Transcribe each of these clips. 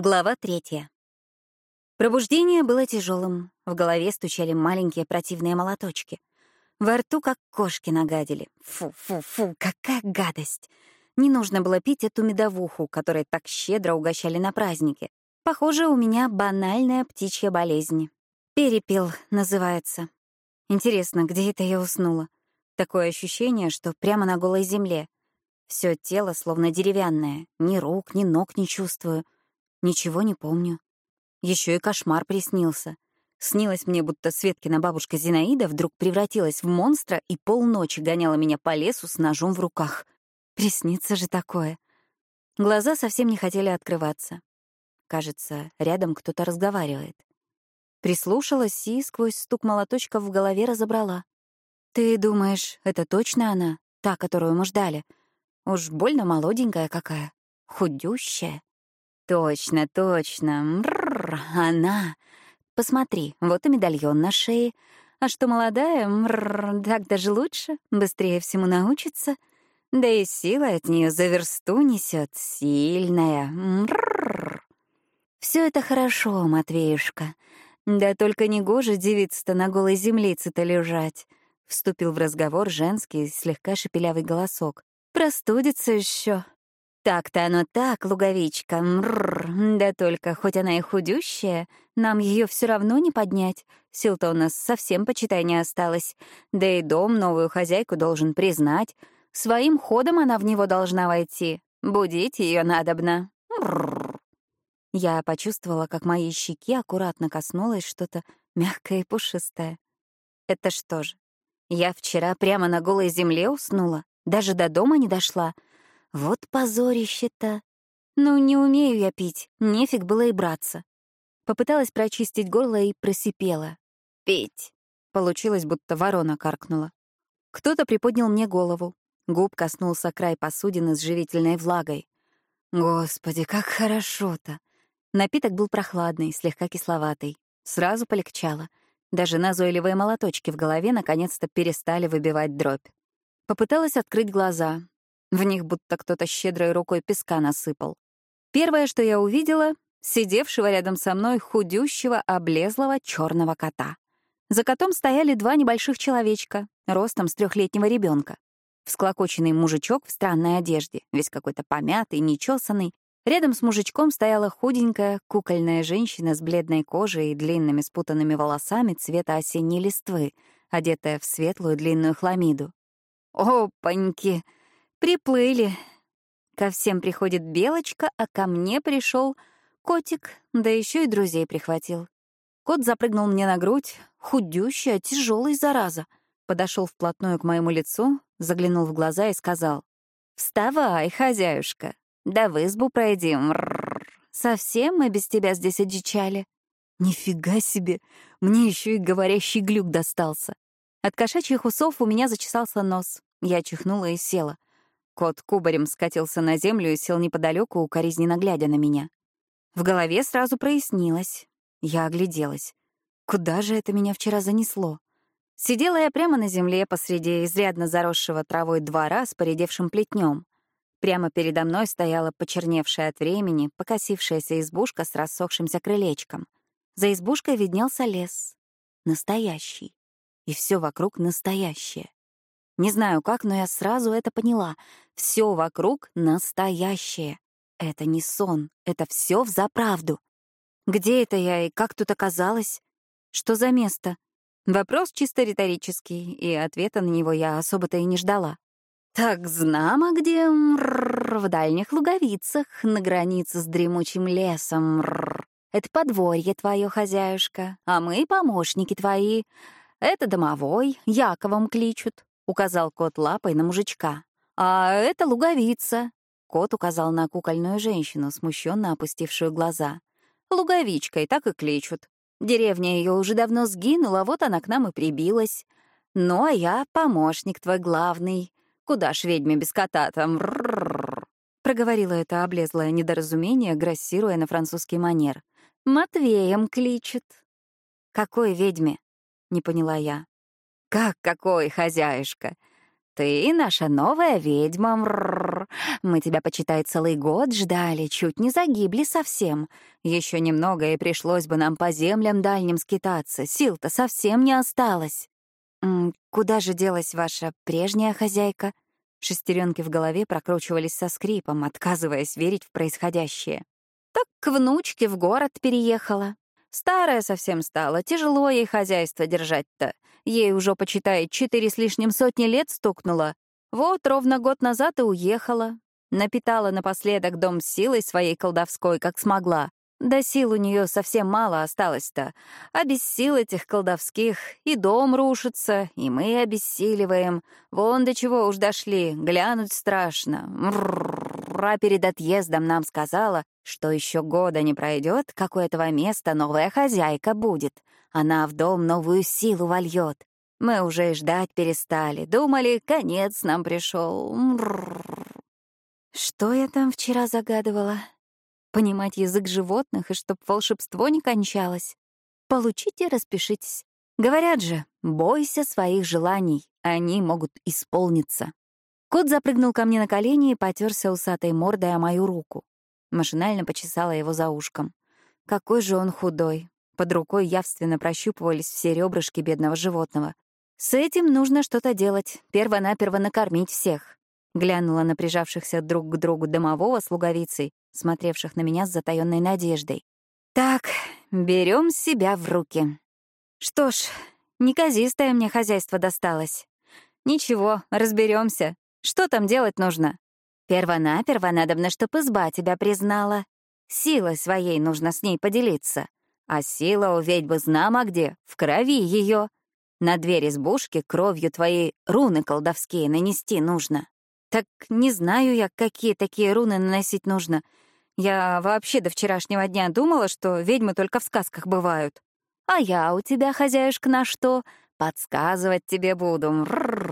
Глава третья. Пробуждение было тяжелым. В голове стучали маленькие противные молоточки. Во рту как кошки нагадили. Фу-фу-фу, какая гадость! Не нужно было пить эту медовуху, которой так щедро угощали на празднике. Похоже, у меня банальная птичья болезнь. Перепел называется. Интересно, где это я уснула? Такое ощущение, что прямо на голой земле. Все тело словно деревянное. Ни рук, ни ног не чувствую — Ничего не помню. Еще и кошмар приснился. Снилось мне, будто Светкина бабушка Зинаида вдруг превратилась в монстра и полночи гоняла меня по лесу с ножом в руках. Приснится же такое. Глаза совсем не хотели открываться. Кажется, рядом кто-то разговаривает. Прислушалась и сквозь стук молоточка в голове разобрала. «Ты думаешь, это точно она, та, которую мы ждали? Уж больно молоденькая какая, худющая». Точно, точно. Мррр, она. Посмотри, вот и медальон на шее. А что молодая, мррр, так даже лучше, быстрее всему научится. Да и сила от нее за версту несет, сильная. Мррр. Все это хорошо, Матвеюшка. Да только не гоже девица-то на голой землице-то лежать. Вступил в разговор женский, слегка шепелявый голосок. Простудится еще. Так-то оно так, луговичка, мрррр. Да только, хоть она и худющая, нам ее все равно не поднять. Сил-то у нас совсем, почитай, не осталось. Да и дом новую хозяйку должен признать. Своим ходом она в него должна войти. Будить ее надобно. Мрррр. Я почувствовала, как моей щеки аккуратно коснулось что-то мягкое и пушистое. Это что же, я вчера прямо на голой земле уснула? Даже до дома не дошла — вот позорище-то. Ну, не умею я пить, нефиг было и браться. Попыталась прочистить горло и просипела. «Пить!» Получилось, будто ворона каркнула. Кто-то приподнял мне голову. Губ коснулся край посудины с живительной влагой. Господи, как хорошо-то! Напиток был прохладный, слегка кисловатый. Сразу полегчало. Даже назойливые молоточки в голове наконец-то перестали выбивать дробь. Попыталась открыть глаза, в них будто кто-то щедрой рукой песка насыпал. Первое, что я увидела — сидевшего рядом со мной худющего, облезлого черного кота. За котом стояли два небольших человечка, ростом с трехлетнего ребенка. Всклокоченный мужичок в странной одежде, весь какой-то помятый, нечесанный. Рядом с мужичком стояла худенькая, кукольная женщина с бледной кожей и длинными спутанными волосами цвета осенней листвы, одетая в светлую длинную хламиду. «Опаньки!» Приплыли. Ко всем приходит белочка, а ко мне пришел котик, да еще и друзей прихватил. Кот запрыгнул мне на грудь, худющая, тяжелый зараза. Подошел вплотную к моему лицу, заглянул в глаза и сказал: "Вставай, хозяюшка, да в избу пройди. Совсем мы без тебя здесь одичали". Нифига себе, мне еще и говорящий глюк достался. От кошачьих усов у меня зачесался нос. Я чихнула и села. Кот кубарем скатился на землю и сел неподалеку, укоризненно глядя на меня. В голове сразу прояснилось. Я огляделась. Куда же это меня вчера занесло? Сидела я прямо на земле посреди изрядно заросшего травой двора с поредевшим плетнем. Прямо передо мной стояла почерневшая от времени, покосившаяся избушка с рассохшимся крылечком. За избушкой виднелся лес. Настоящий. И все вокруг настоящее. Не знаю как, но я сразу это поняла. Все вокруг настоящее. Это не сон, это все взаправду. Где это я и как тут оказалась? Что за место? Вопрос чисто риторический, и ответа на него я особо-то и не ждала. Так знамо где в дальних луговицах, на границе с дремучим лесом. Это подворье твое, хозяюшка, а мы помощники твои. Это домовой, Яковом кличут указал кот лапой на мужичка. А это луговица. Кот указал на кукольную женщину, смущенно опустившую глаза. Луговичкой так и кличут. Деревня ее уже давно сгинула, вот она к нам и прибилась. Ну, а я помощник твой главный. Куда ж ведьме без кота там? Проговорила это облезлое недоразумение, грассируя на французский манер. Матвеем кличет. Какой ведьме? Не поняла я. «Как какой, хозяюшка? ты наша новая ведьма. Мы тебя, почитай, целый год ждали, чуть не загибли совсем. Еще немного, и пришлось бы нам по землям дальним скитаться. Сил-то совсем не осталось. «Куда же делась ваша прежняя хозяйка?» Шестеренки в голове прокручивались со скрипом, отказываясь верить в происходящее. «Так к внучке в город переехала. Старая совсем стала, тяжело ей хозяйство держать-то. Ей уже, почитай, четыре с лишним сотни лет стукнуло. Вот ровно год назад и уехала. Напитала напоследок дом силой своей колдовской, как смогла. Да сил у нее совсем мало осталось-то. А без сил этих колдовских и дом рушится, и мы обессиливаем. Вон до чего уж дошли, глянуть страшно. Мрррр, перед отъездом нам сказала, что еще года не пройдет, как у этого места новая хозяйка будет. Она в дом новую силу вольет. Мы уже и ждать перестали. Думали, конец нам пришел. Что я там вчера загадывала? понимать язык животных и чтоб волшебство не кончалось. Получите, распишитесь. Говорят же, бойся своих желаний, они могут исполниться. Кот запрыгнул ко мне на колени и потерся усатой мордой о мою руку. Машинально почесала его за ушком. Какой же он худой. Под рукой явственно прощупывались все ребрышки бедного животного. С этим нужно что-то делать, перво-наперво накормить всех. Глянула на прижавшихся друг к другу домового с луговицей смотревших на меня с затаённой надеждой. «Так, берем себя в руки. Что ж, неказистое мне хозяйство досталось. Ничего, разберемся. Что там делать нужно? Первонаперво надобно, чтоб изба тебя признала. Силой своей нужно с ней поделиться. А сила у ведьбы знамо где, в крови ее. На дверь избушки кровью твоей руны колдовские нанести нужно. Так не знаю я, какие такие руны наносить нужно. Я вообще до вчерашнего дня думала, что ведьмы только в сказках бывают. А я у тебя, хозяюшка, на что? Подсказывать тебе буду. Р-р-р.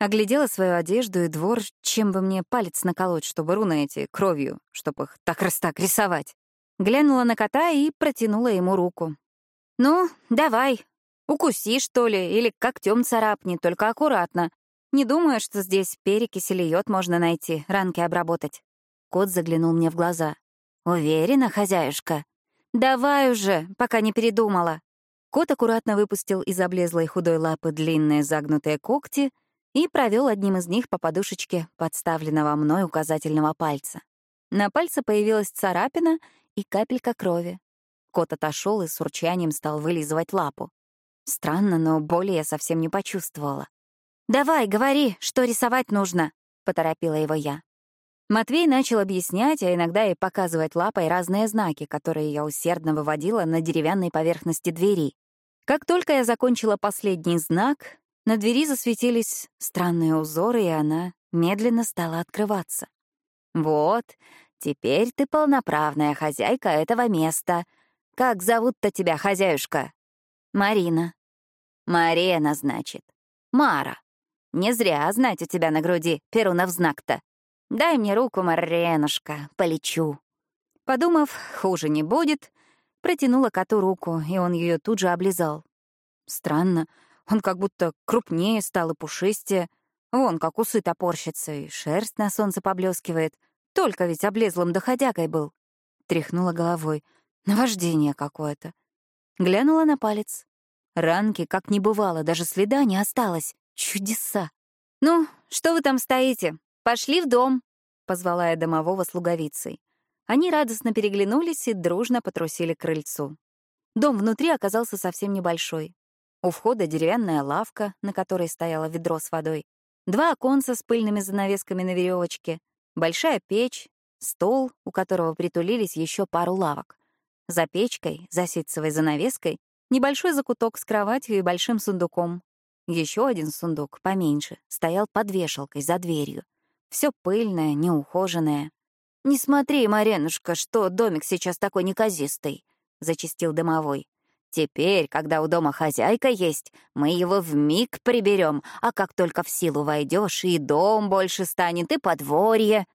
Оглядела свою одежду и двор, чем бы мне палец наколоть, чтобы руны эти кровью, чтобы их так раз так рисовать. Глянула на кота и протянула ему руку. «Ну, давай, укуси, что ли, или когтем царапни, только аккуратно. Не думаю, что здесь перекись или йод можно найти, ранки обработать». Кот заглянул мне в глаза. «Уверена, хозяюшка?» «Давай уже, пока не передумала». Кот аккуратно выпустил из облезлой худой лапы длинные загнутые когти и провел одним из них по подушечке подставленного мной указательного пальца. На пальце появилась царапина и капелька крови. Кот отошел и с урчанием стал вылизывать лапу. Странно, но боли я совсем не почувствовала. «Давай, говори, что рисовать нужно», — поторопила его я. Матвей начал объяснять, а иногда и показывать лапой разные знаки, которые я усердно выводила на деревянной поверхности двери. Как только я закончила последний знак, на двери засветились странные узоры, и она медленно стала открываться. «Вот, теперь ты полноправная хозяйка этого места. Как зовут-то тебя, хозяюшка?» «Марина». «Марена, значит. Мара. Не зря знать у тебя на груди Перунов знак-то. Дай мне руку, Маренушка, полечу». Подумав, хуже не будет, протянула коту руку, и он ее тут же облизал. Странно, он как будто крупнее стал и пушистее. Вон, как усы топорщатся, и шерсть на солнце поблескивает. Только ведь облезлым доходягой был. Тряхнула головой. Наваждение какое-то. Глянула на палец. Ранки как не бывало, даже следа не осталось. Чудеса. «Ну, что вы там стоите? «Пошли в дом», — позвала я домового с луговицей. Они радостно переглянулись и дружно потрусили к крыльцу. Дом внутри оказался совсем небольшой. У входа деревянная лавка, на которой стояло ведро с водой, два оконца с пыльными занавесками на веревочке, большая печь, стол, у которого притулились еще пару лавок. За печкой, за ситцевой занавеской, небольшой закуток с кроватью и большим сундуком. Еще один сундук, поменьше, стоял под вешалкой за дверью. Все пыльное, неухоженное. «Не смотри, Маренушка, что домик сейчас такой неказистый», — зачистил дымовой. «Теперь, когда у дома хозяйка есть, мы его в миг приберем, а как только в силу войдешь, и дом больше станет, и подворье».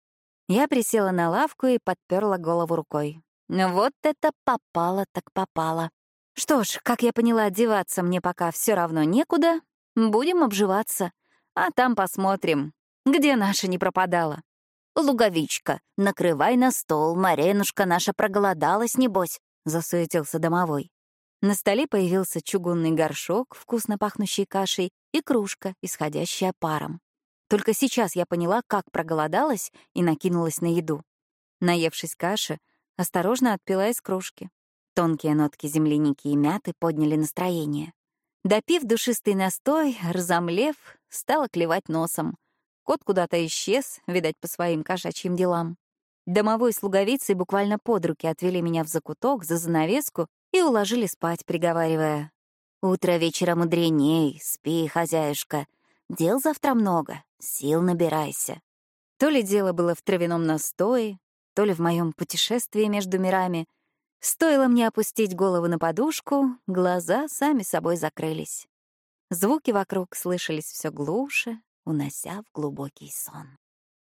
Я присела на лавку и подперла голову рукой. Вот это попало так попало. Что ж, как я поняла, одеваться мне пока все равно некуда. Будем обживаться. А там посмотрим, где наша не пропадала. «Луговичка, накрывай на стол, Маренушка наша проголодалась, небось», — засуетился домовой. На столе появился чугунный горшок, вкусно пахнущий кашей, и кружка, исходящая паром. Только сейчас я поняла, как проголодалась и накинулась на еду. Наевшись каши, осторожно отпила из кружки. Тонкие нотки земляники и мяты подняли настроение. Допив душистый настой, разомлев, стала клевать носом. Кот куда-то исчез, видать, по своим кошачьим делам. Домовой с луговицей буквально под руки отвели меня в закуток, за занавеску и уложили спать, приговаривая. «Утро вечера мудреней, спи, хозяюшка. Дел завтра много, сил набирайся». То ли дело было в травяном настое, то ли в моем путешествии между мирами. Стоило мне опустить голову на подушку, глаза сами собой закрылись. Звуки вокруг слышались все глуше, унося в глубокий сон.